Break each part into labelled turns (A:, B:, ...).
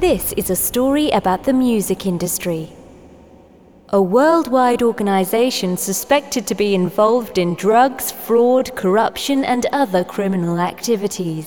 A: This is a story about the music industry. A worldwide organization suspected to be involved in drugs, fraud, corruption, and other criminal activities.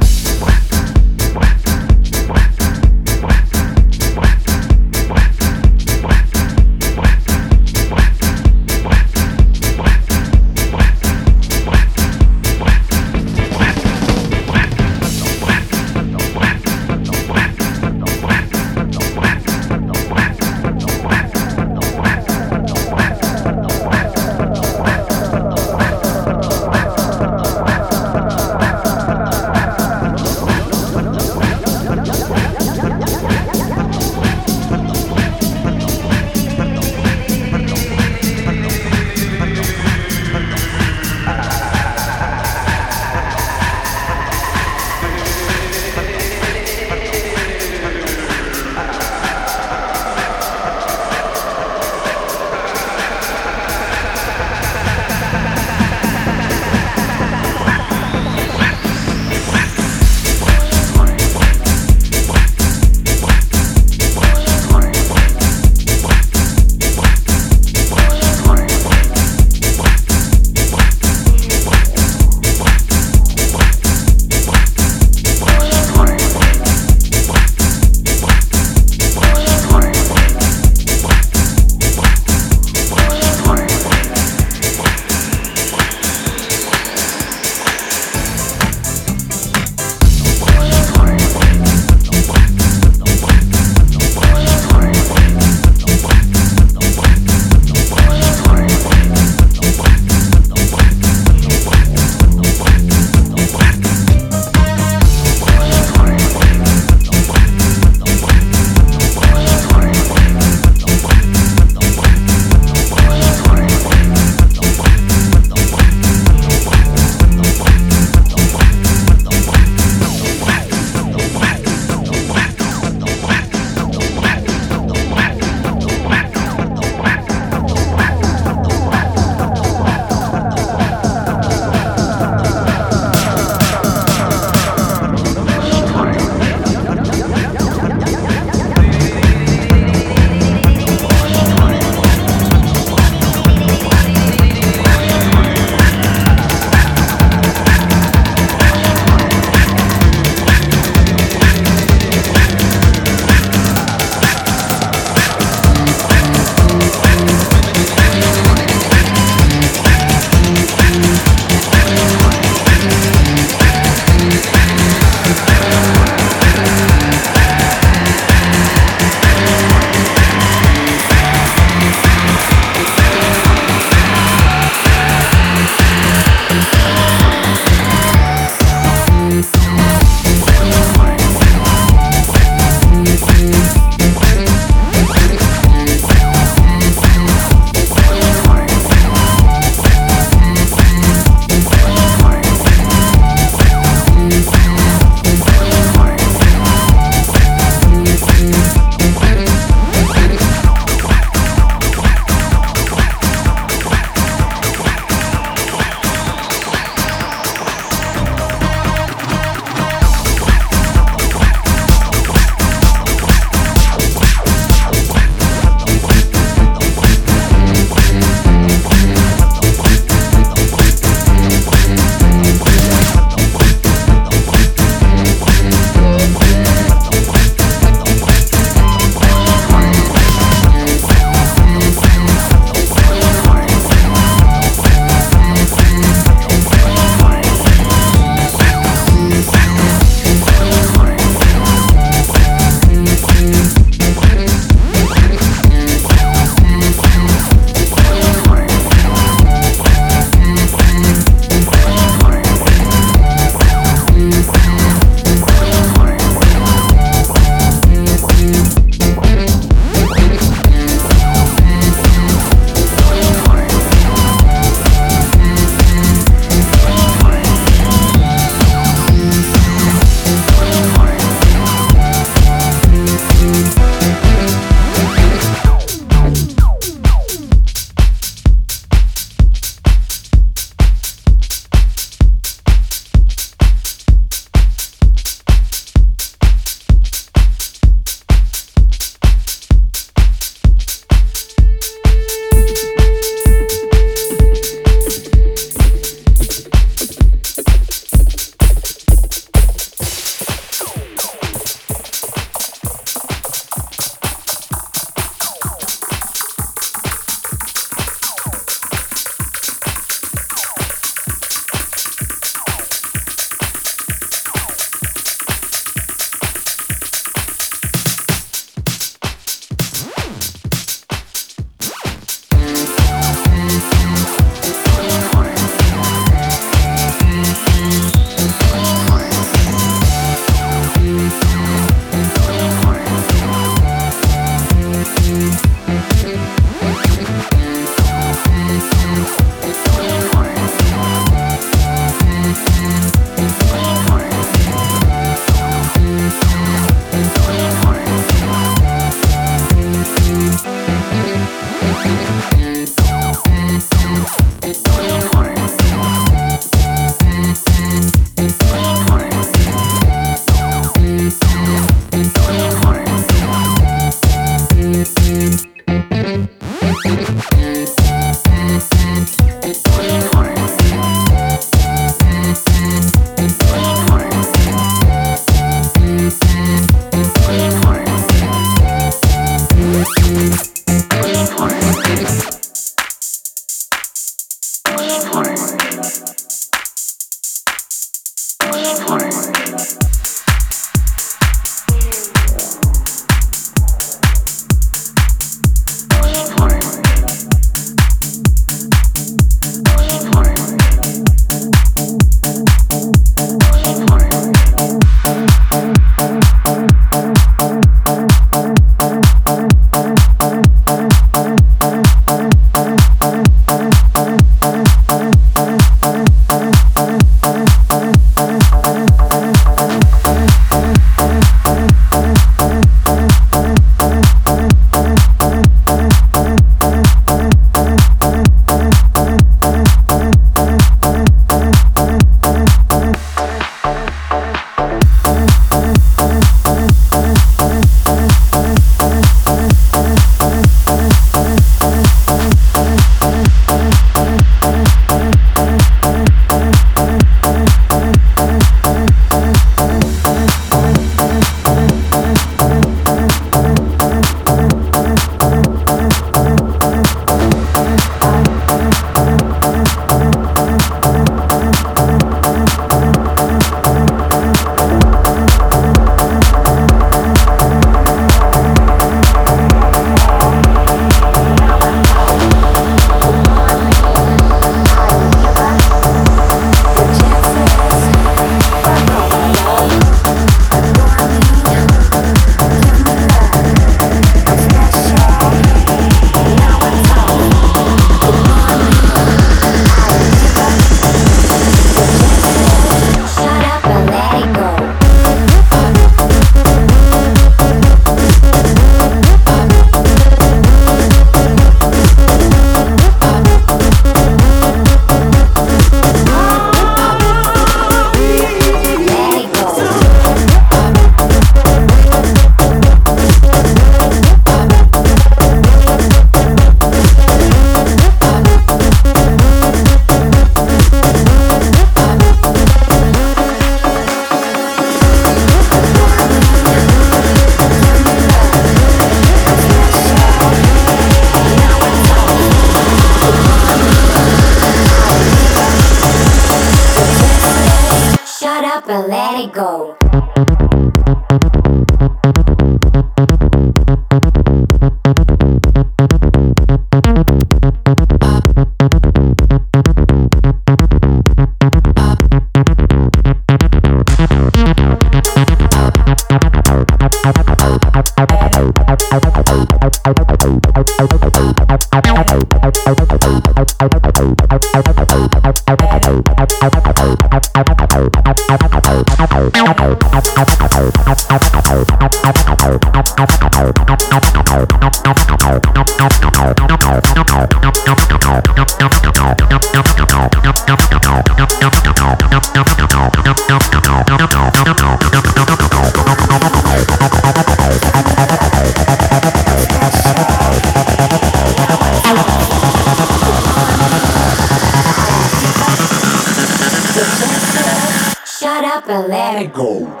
B: let it go.